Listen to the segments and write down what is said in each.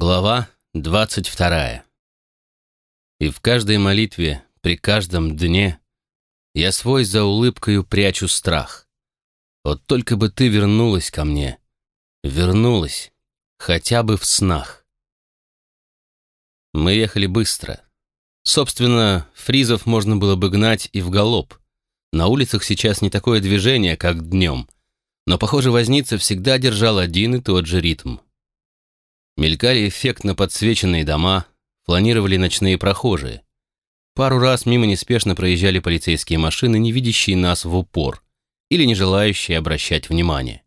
Глава двадцать вторая. И в каждой молитве, при каждом дне, я свой за улыбкою прячу страх. Вот только бы ты вернулась ко мне, вернулась, хотя бы в снах. Мы ехали быстро. Собственно, фризов можно было бы гнать и в галоп. На улицах сейчас не такое движение, как днем, но, похоже, возница всегда держал один и тот же ритм. Мелькали эффектно подсвеченные дома, планировали ночные прохожие. Пару раз мимо неспешно проезжали полицейские машины, не видящие нас в упор или не желающие обращать внимание.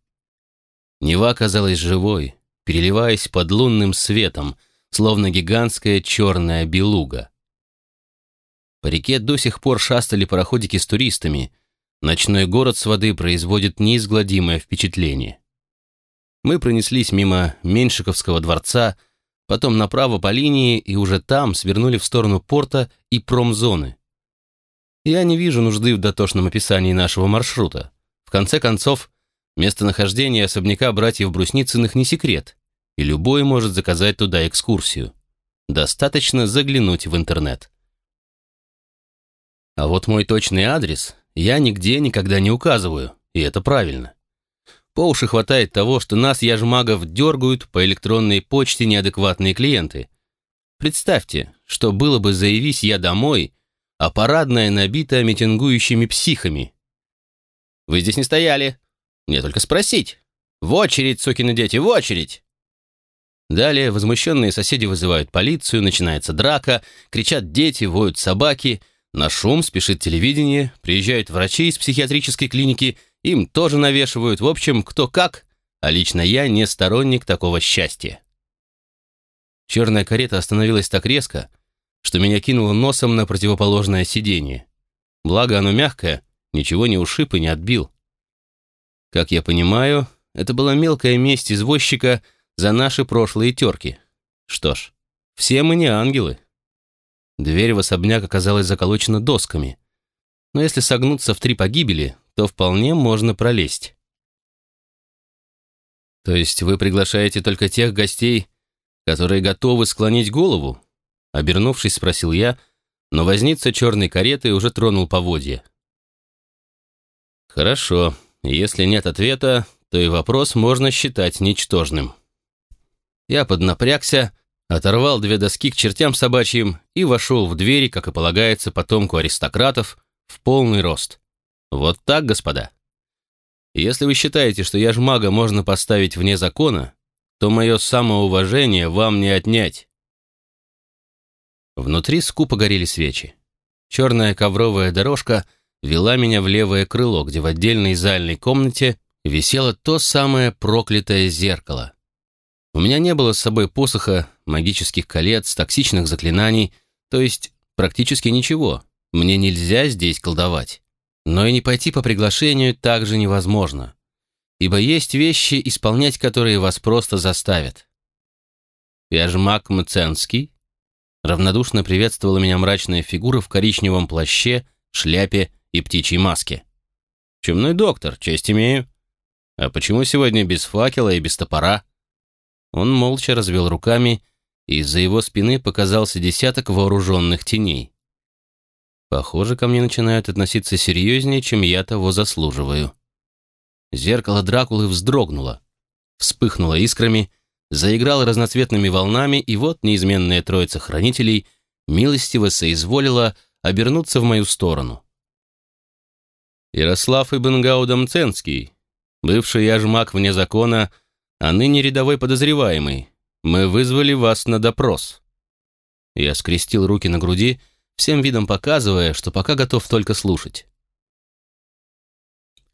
Нева казалась живой, переливаясь под лунным светом, словно гигантская черная белуга. По реке до сих пор шастали пароходики с туристами. Ночной город с воды производит неизгладимое впечатление. Мы пронеслись мимо Меньшиковского дворца, потом направо по линии и уже там свернули в сторону порта и промзоны. Я не вижу нужды в дотошном описании нашего маршрута. В конце концов, местонахождение особняка братьев Брусницыных не секрет, и любой может заказать туда экскурсию. Достаточно заглянуть в интернет. А вот мой точный адрес я нигде никогда не указываю, и это правильно. По уши хватает того, что нас, яжмагов, дергают по электронной почте неадекватные клиенты. Представьте, что было бы, заявись я домой, а парадная набита митингующими психами. Вы здесь не стояли. Мне только спросить. В очередь, сукины дети, в очередь. Далее возмущенные соседи вызывают полицию, начинается драка, кричат дети, воют собаки, на шум спешит телевидение, приезжают врачи из психиатрической клиники – им тоже навешивают, в общем, кто как, а лично я не сторонник такого счастья. Черная карета остановилась так резко, что меня кинуло носом на противоположное сиденье. Благо оно мягкое, ничего не ушиб и не отбил. Как я понимаю, это была мелкая месть извозчика за наши прошлые терки. Что ж, все мы не ангелы. Дверь в особняк оказалась заколочена досками. Но если согнуться в три погибели, то вполне можно пролезть. То есть вы приглашаете только тех гостей, которые готовы склонить голову? Обернувшись, спросил я, но возница черной кареты уже тронул поводья. Хорошо, если нет ответа, то и вопрос можно считать ничтожным. Я поднапрягся, оторвал две доски к чертям собачьим и вошел в двери, как и полагается потомку аристократов, в полный рост. Вот так, господа. Если вы считаете, что я ж мага можно поставить вне закона, то мое самоуважение вам не отнять. Внутри скупо горели свечи. Черная ковровая дорожка вела меня в левое крыло, где в отдельной зальной комнате висело то самое проклятое зеркало. У меня не было с собой посоха, магических колец, токсичных заклинаний, то есть практически ничего. Мне нельзя здесь колдовать. Но и не пойти по приглашению также невозможно, ибо есть вещи, исполнять которые вас просто заставят. «Я ж маг Мценский», — равнодушно приветствовала меня мрачная фигура в коричневом плаще, шляпе и птичьей маске. «Чумной доктор, честь имею. А почему сегодня без факела и без топора?» Он молча развел руками, и из-за его спины показался десяток вооруженных теней. Похоже, ко мне начинают относиться серьезнее, чем я того заслуживаю. Зеркало Дракулы вздрогнуло, вспыхнуло искрами, заиграло разноцветными волнами, и вот неизменная троица хранителей милостиво соизволила обернуться в мою сторону. Ярослав Ибн Гаудам-Ценский, бывший яжмак вне закона, а ныне рядовой подозреваемый, мы вызвали вас на допрос. Я скрестил руки на груди всем видом показывая, что пока готов только слушать.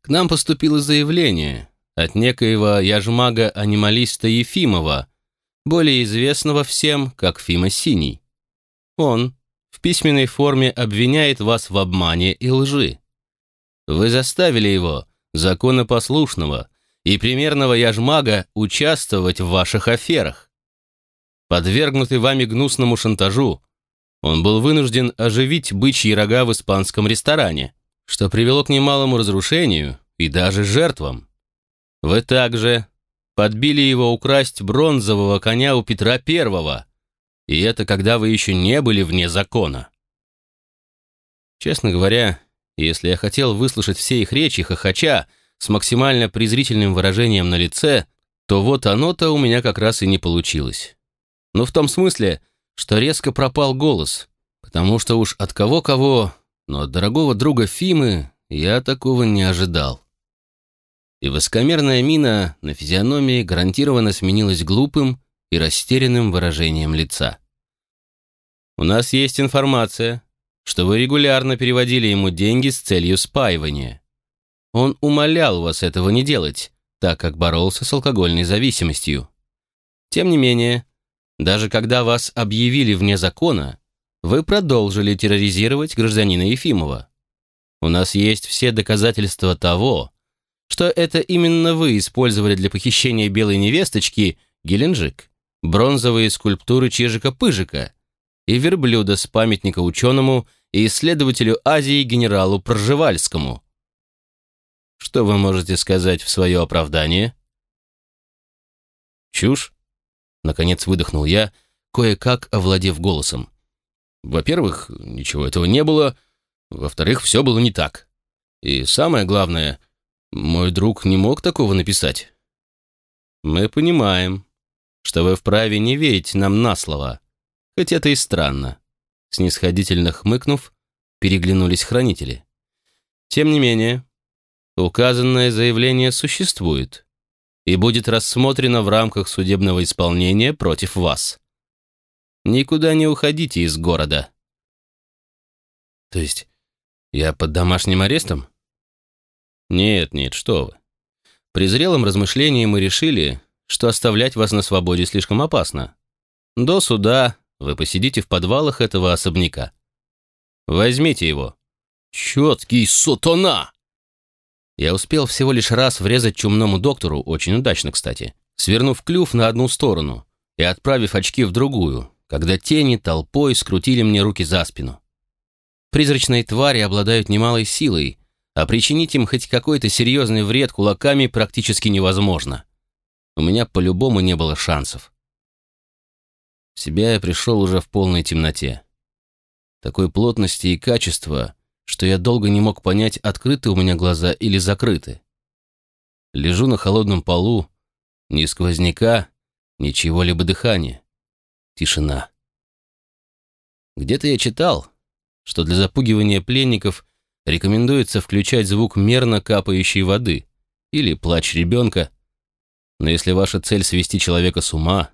К нам поступило заявление от некоего яжмага-анималиста Ефимова, более известного всем как Фима Синий. Он в письменной форме обвиняет вас в обмане и лжи. Вы заставили его, законопослушного и примерного яжмага, участвовать в ваших аферах. Подвергнутый вами гнусному шантажу, он был вынужден оживить бычьи рога в испанском ресторане, что привело к немалому разрушению и даже жертвам. Вы также подбили его украсть бронзового коня у Петра Первого. И это когда вы еще не были вне закона. Честно говоря, если я хотел выслушать все их речи хохоча с максимально презрительным выражением на лице, то вот оно-то у меня как раз и не получилось. Но в том смысле, что резко пропал голос, потому что уж от кого-кого, но от дорогого друга Фимы я такого не ожидал. И высокомерная мина на физиономии гарантированно сменилась глупым и растерянным выражением лица. «У нас есть информация, что вы регулярно переводили ему деньги с целью спаивания. Он умолял вас этого не делать, так как боролся с алкогольной зависимостью. Тем не менее, даже когда вас объявили вне закона, вы продолжили терроризировать гражданина Ефимова. У нас есть все доказательства того, что это именно вы использовали для похищения белой невесточки Геленджик, бронзовые скульптуры Чижика-Пыжика и верблюда с памятника ученому и исследователю Азии генералу Пржевальскому. Что вы можете сказать в свое оправдание? Чушь? Наконец выдохнул я, кое-как овладев голосом. Во-первых, ничего этого не было. Во-вторых, все было не так. И самое главное, мой друг не мог такого написать. Мы понимаем, что вы вправе не верить нам на слово, хоть это и странно. Снисходительно хмыкнув, переглянулись хранители. Тем не менее, указанное заявление существует и будет рассмотрено в рамках судебного исполнения против вас. Никуда не уходите из города. То есть я под домашним арестом? Нет, нет, что вы. При зрелом размышлении мы решили, что оставлять вас на свободе слишком опасно. До суда вы посидите в подвалах этого особняка. Возьмите его. Четкий сутона! Я успел всего лишь раз врезать чумному доктору, очень удачно, кстати, свернув клюв на одну сторону и отправив очки в другую, когда тени толпой скрутили мне руки за спину. Призрачные твари обладают немалой силой, а причинить им хоть какой-то серьезный вред кулаками практически невозможно. У меня по-любому не было шансов. В себя я пришел уже в полной темноте. Такой плотности и качества, что я долго не мог понять, открыты у меня глаза или закрыты. Лежу на холодном полу, ни сквозняка, ничего либо дыхания. Тишина. Где-то я читал, что для запугивания пленников рекомендуется включать звук мерно капающей воды или плач ребенка, но если ваша цель свести человека с ума,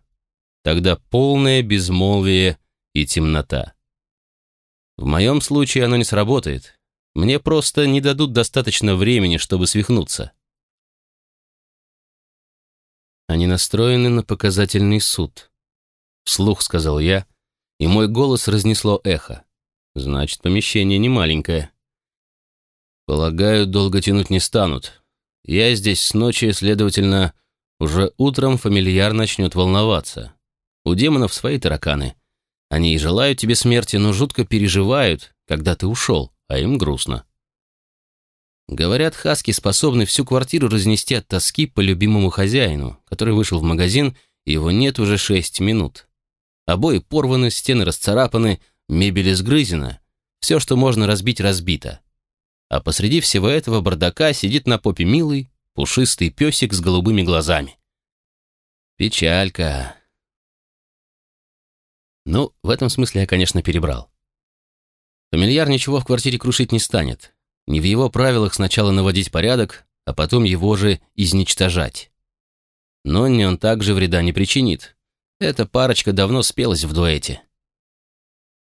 тогда полное безмолвие и темнота. В моем случае оно не сработает. Мне просто не дадут достаточно времени, чтобы свихнуться. Они настроены на показательный суд. Вслух сказал я, и мой голос разнесло эхо. Значит, помещение не маленькое. Полагаю, долго тянуть не станут. Я здесь с ночи, следовательно, уже утром фамильяр начнет волноваться. У демонов свои тараканы. Они и желают тебе смерти, но жутко переживают, когда ты ушел, а им грустно. Говорят, хаски способны всю квартиру разнести от тоски по любимому хозяину, который вышел в магазин, и его нет уже шесть минут. Обои порваны, стены расцарапаны, мебель изгрызена. Все, что можно разбить, разбито. А посреди всего этого бардака сидит на попе милый, пушистый песик с голубыми глазами. Печалька. Ну, в этом смысле я, конечно, перебрал. Фамильяр ничего в квартире крушить не станет. Не в его правилах сначала наводить порядок, а потом его же изничтожать. Но не он также вреда не причинит. Эта парочка давно спелась в дуэте.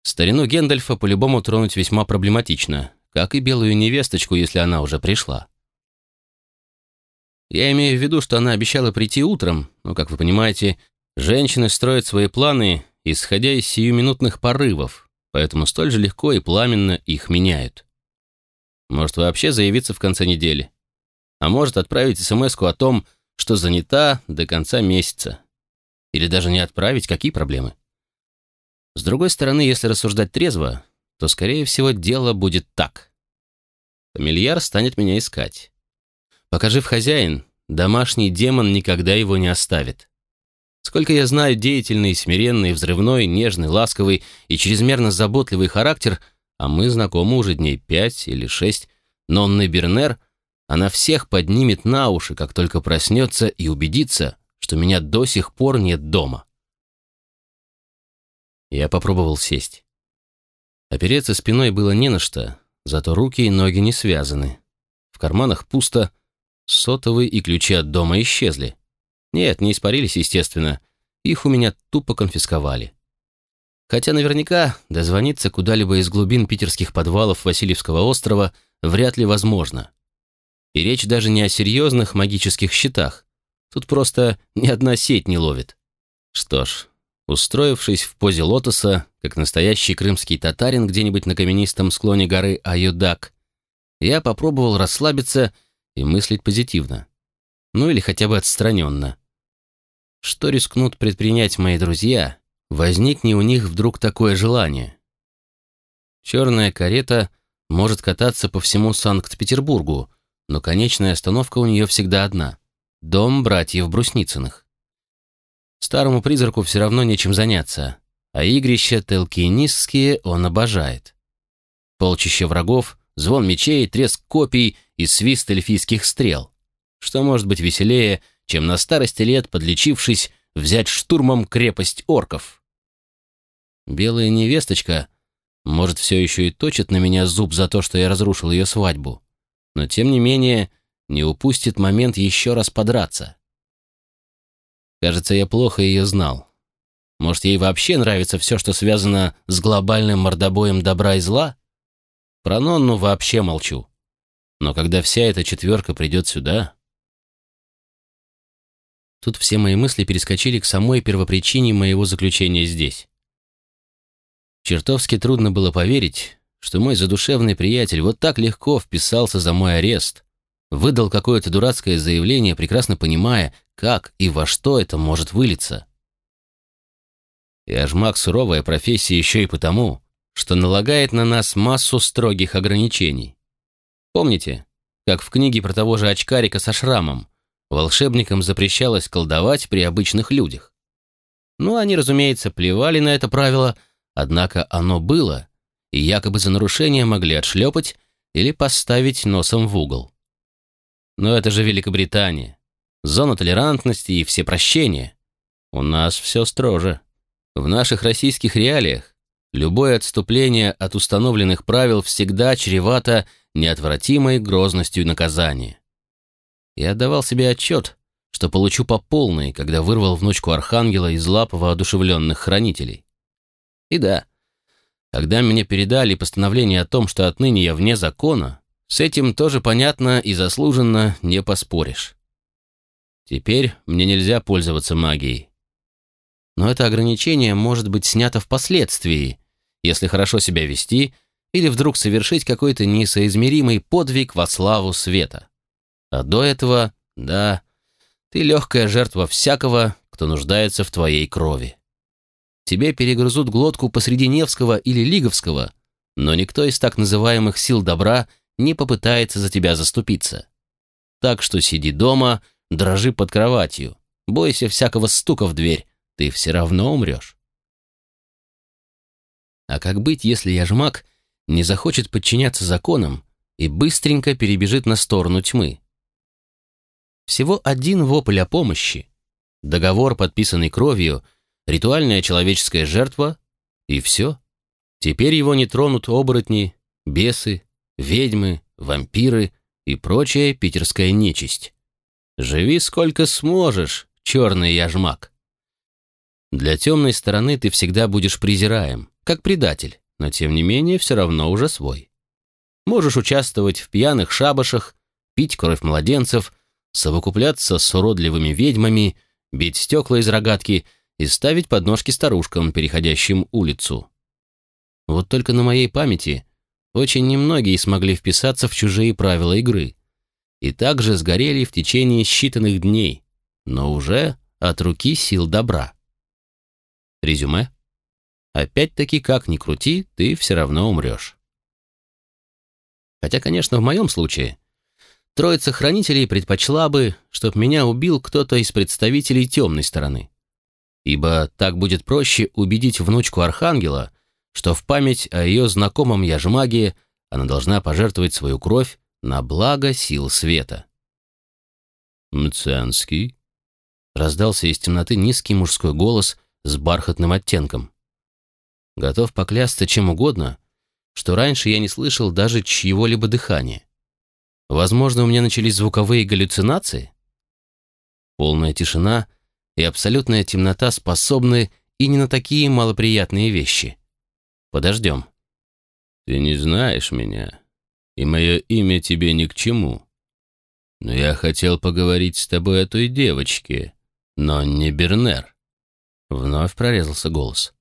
Старину Гендальфа по-любому тронуть весьма проблематично, как и белую невесточку, если она уже пришла. Я имею в виду, что она обещала прийти утром, но, как вы понимаете, женщины строят свои планы исходя из сиюминутных порывов, поэтому столь же легко и пламенно их меняют. Может вообще заявиться в конце недели. А может отправить смс о том, что занята до конца месяца. Или даже не отправить, какие проблемы. С другой стороны, если рассуждать трезво, то, скорее всего, дело будет так. Фамильяр станет меня искать. Пока жив хозяин, домашний демон никогда его не оставит. Сколько я знаю деятельный, смиренный, взрывной, нежный, ласковый и чрезмерно заботливый характер, а мы знакомы уже дней пять или шесть, Нонны Бернер, она всех поднимет на уши, как только проснется и убедится, что меня до сих пор нет дома. Я попробовал сесть. Опереться спиной было не на что, зато руки и ноги не связаны. В карманах пусто, сотовый и ключи от дома исчезли. Нет, не испарились, естественно. Их у меня тупо конфисковали. Хотя наверняка дозвониться куда-либо из глубин питерских подвалов Васильевского острова вряд ли возможно. И речь даже не о серьезных магических щитах. Тут просто ни одна сеть не ловит. Что ж, устроившись в позе лотоса, как настоящий крымский татарин где-нибудь на каменистом склоне горы Аюдак, я попробовал расслабиться и мыслить позитивно. Ну или хотя бы отстраненно. Что рискнут предпринять мои друзья, возникне у них вдруг такое желание? Черная карета может кататься по всему Санкт-Петербургу, но конечная остановка у нее всегда одна — дом братьев Брусницыных. Старому призраку все равно нечем заняться, а игрища телкинистские он обожает. Полчища врагов, звон мечей, треск копий и свист эльфийских стрел. Что может быть веселее, чем на старости лет, подлечившись, взять штурмом крепость орков? Белая невесточка, может, все еще и точит на меня зуб за то, что я разрушил ее свадьбу, но тем не менее не упустит момент еще раз подраться. Кажется, я плохо ее знал. Может, ей вообще нравится все, что связано с глобальным мордобоем добра и зла? Про Нонну вообще молчу. Но когда вся эта четверка придет сюда... Тут все мои мысли перескочили к самой первопричине моего заключения здесь. Чертовски трудно было поверить, что мой задушевный приятель вот так легко вписался за мой арест, выдал какое-то дурацкое заявление, прекрасно понимая, как и во что это может вылиться. И ажмак суровая профессия еще и потому, что налагает на нас массу строгих ограничений. Помните, как в книге про того же очкарика со шрамом волшебникам запрещалось колдовать при обычных людях? Ну, они, разумеется, плевали на это правило, однако оно было, и якобы за нарушение могли отшлепать или поставить носом в угол. Но это же Великобритания зона толерантности и все прощения. У нас все строже. В наших российских реалиях любое отступление от установленных правил всегда чревато неотвратимой грозностью наказания. Я отдавал себе отчет, что получу по полной, когда вырвал внучку Архангела из лап воодушевленных хранителей. И да, когда мне передали постановление о том, что отныне я вне закона, с этим тоже понятно и заслуженно не поспоришь. Теперь мне нельзя пользоваться магией. Но это ограничение может быть снято впоследствии, если хорошо себя вести или вдруг совершить какой-то несоизмеримый подвиг во славу света. А до этого, да, ты легкая жертва всякого, кто нуждается в твоей крови. Тебе перегрызут глотку посреди Невского или Лиговского, но никто из так называемых сил добра не попытается за тебя заступиться. Так что сиди дома — дрожи под кроватью, бойся всякого стука в дверь, ты все равно умрешь. А как быть, если яжмак не захочет подчиняться законам и быстренько перебежит на сторону тьмы? Всего один вопль о помощи, договор, подписанный кровью, ритуальная человеческая жертва, и все. Теперь его не тронут оборотни, бесы, ведьмы, вампиры и прочая питерская нечисть. Живи сколько сможешь, черный яжмак. Для темной стороны ты всегда будешь презираем, как предатель, но тем не менее все равно уже свой. Можешь участвовать в пьяных шабашах, пить кровь младенцев, совокупляться с уродливыми ведьмами, бить стекла из рогатки и ставить подножки старушкам, переходящим улицу. Вот только на моей памяти очень немногие смогли вписаться в чужие правила игры и также сгорели в течение считанных дней, но уже от руки сил добра. Резюме. Опять-таки, как ни крути, ты все равно умрешь. Хотя, конечно, в моем случае Троица хранителей предпочла бы, чтоб меня убил кто-то из представителей темной стороны. Ибо так будет проще убедить внучку Архангела, что в память о ее знакомом Яжмаге она должна пожертвовать свою кровь на благо сил света. «Мценский?» — раздался из темноты низкий мужской голос с бархатным оттенком. Готов поклясться чем угодно, что раньше я не слышал даже чьего-либо дыхания. Возможно, у меня начались звуковые галлюцинации? Полная тишина и абсолютная темнота способны и не на такие малоприятные вещи. Подождем. Ты не знаешь меня, и мое имя тебе ни к чему. Но я хотел поговорить с тобой о той девочке, но не Бернер. Вновь прорезался голос.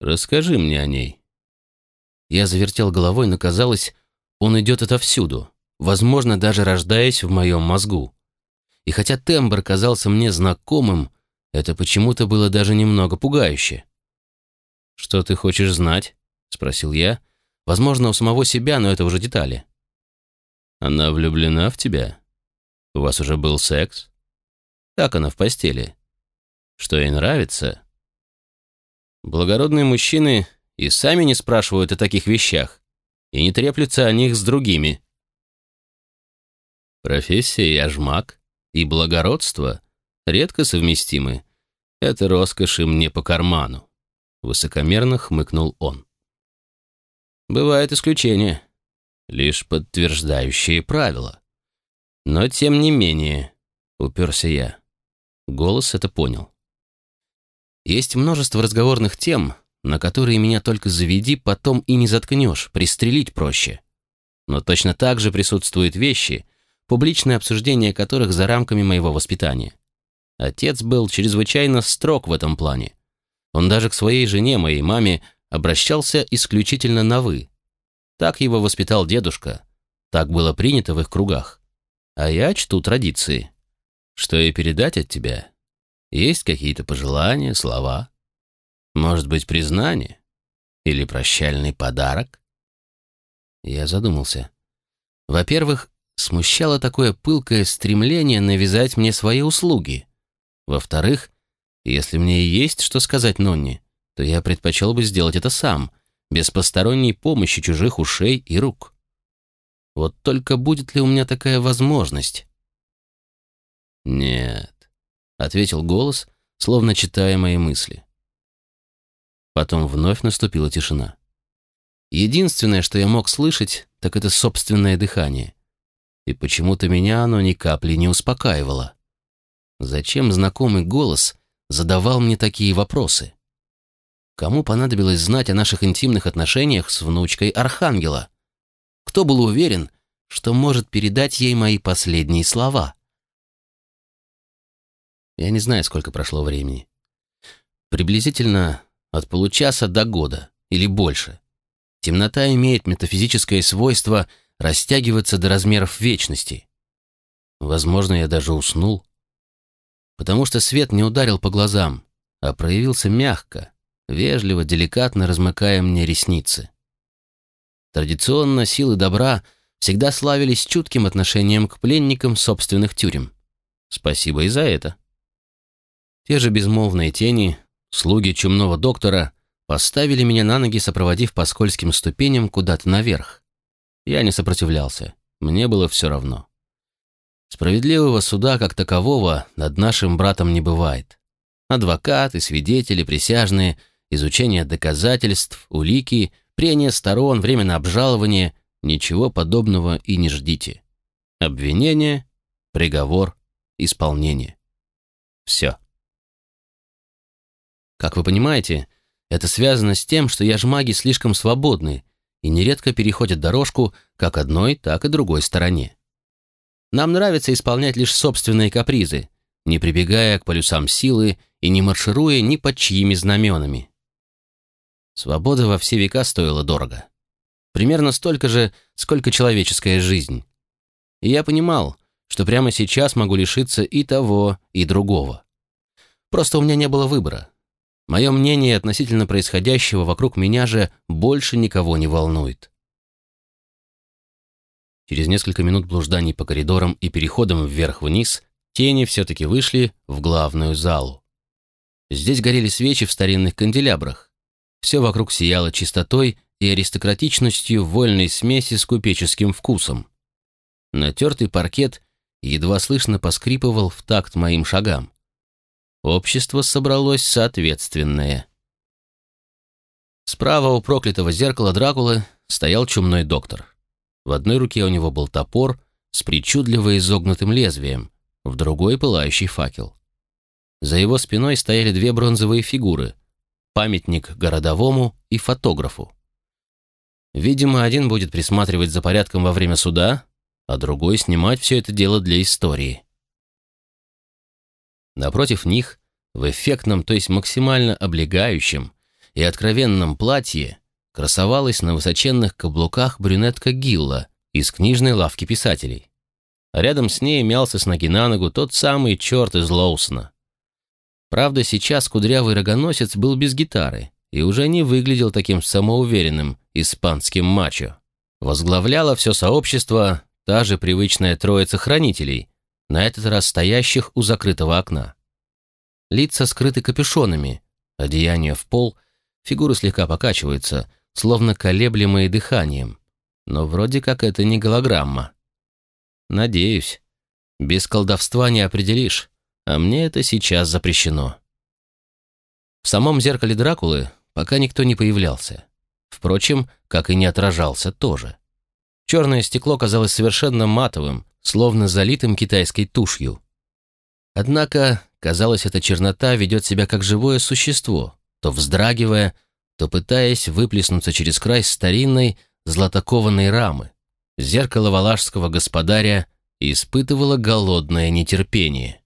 Расскажи мне о ней. Я завертел головой, но казалось, он идет отовсюду возможно, даже рождаясь в моем мозгу. И хотя тембр казался мне знакомым, это почему-то было даже немного пугающе. «Что ты хочешь знать?» — спросил я. Возможно, у самого себя, но это уже детали. «Она влюблена в тебя? У вас уже был секс? Как она в постели? Что ей нравится?» Благородные мужчины и сами не спрашивают о таких вещах и не треплются о них с другими. Профессия яжмак и благородство редко совместимы. Это роскошь им не по карману. Высокомерно хмыкнул он. Бывают исключения, лишь подтверждающие правила. Но тем не менее, уперся я. Голос это понял. Есть множество разговорных тем, на которые меня только заведи, потом и не заткнешь, пристрелить проще. Но точно так же присутствуют вещи, публичное обсуждение которых за рамками моего воспитания. Отец был чрезвычайно строг в этом плане. Он даже к своей жене, моей маме, обращался исключительно на «вы». Так его воспитал дедушка, так было принято в их кругах. А я чту традиции. Что и передать от тебя? Есть какие-то пожелания, слова? Может быть, признание? Или прощальный подарок? Я задумался. Во-первых, смущало такое пылкое стремление навязать мне свои услуги. Во-вторых, если мне и есть что сказать Нонне, то я предпочел бы сделать это сам, без посторонней помощи чужих ушей и рук. Вот только будет ли у меня такая возможность? «Нет», — ответил голос, словно читая мои мысли. Потом вновь наступила тишина. Единственное, что я мог слышать, так это собственное дыхание — и почему-то меня оно ни капли не успокаивало. Зачем знакомый голос задавал мне такие вопросы? Кому понадобилось знать о наших интимных отношениях с внучкой Архангела? Кто был уверен, что может передать ей мои последние слова? Я не знаю, сколько прошло времени. Приблизительно от получаса до года или больше. Темнота имеет метафизическое свойство — растягиваться до размеров вечности. Возможно, я даже уснул, потому что свет не ударил по глазам, а проявился мягко, вежливо, деликатно размыкая мне ресницы. Традиционно силы добра всегда славились чутким отношением к пленникам собственных тюрем. Спасибо и за это. Те же безмолвные тени, слуги чумного доктора, поставили меня на ноги, сопроводив по скользким ступеням куда-то наверх. Я не сопротивлялся. Мне было все равно. Справедливого суда как такового над нашим братом не бывает. Адвокаты, свидетели, присяжные, изучение доказательств, улики, прения сторон, время на обжалование — ничего подобного и не ждите. Обвинение, приговор, исполнение. Все. Как вы понимаете, это связано с тем, что я ж маги слишком свободны и нередко переходят дорожку как одной, так и другой стороне. Нам нравится исполнять лишь собственные капризы, не прибегая к полюсам силы и не маршируя ни под чьими знаменами. Свобода во все века стоила дорого. Примерно столько же, сколько человеческая жизнь. И я понимал, что прямо сейчас могу лишиться и того, и другого. Просто у меня не было выбора. Мое мнение относительно происходящего вокруг меня же больше никого не волнует. Через несколько минут блужданий по коридорам и переходам вверх-вниз тени все-таки вышли в главную залу. Здесь горели свечи в старинных канделябрах. Все вокруг сияло чистотой и аристократичностью вольной смеси с купеческим вкусом. Натертый паркет едва слышно поскрипывал в такт моим шагам. Общество собралось соответственное. Справа у проклятого зеркала Дракулы стоял чумной доктор. В одной руке у него был топор с причудливо изогнутым лезвием, в другой — пылающий факел. За его спиной стояли две бронзовые фигуры — памятник городовому и фотографу. Видимо, один будет присматривать за порядком во время суда, а другой снимать все это дело для истории. Напротив них, в эффектном, то есть максимально облегающем и откровенном платье, красовалась на высоченных каблуках брюнетка Гилла из книжной лавки писателей. А рядом с ней мялся с ноги на ногу тот самый черт из Лоусона. Правда, сейчас кудрявый рогоносец был без гитары и уже не выглядел таким самоуверенным испанским мачо. Возглавляла все сообщество та же привычная троица хранителей, на этот раз стоящих у закрытого окна. Лица скрыты капюшонами, одеяния в пол, фигуры слегка покачиваются, словно колеблемые дыханием. Но вроде как это не голограмма. Надеюсь. Без колдовства не определишь, а мне это сейчас запрещено. В самом зеркале Дракулы пока никто не появлялся. Впрочем, как и не отражался тоже. Черное стекло казалось совершенно матовым, словно залитым китайской тушью. Однако, казалось, эта чернота ведет себя как живое существо, то вздрагивая, то пытаясь выплеснуться через край старинной златокованной рамы. Зеркало валашского господаря испытывало голодное нетерпение.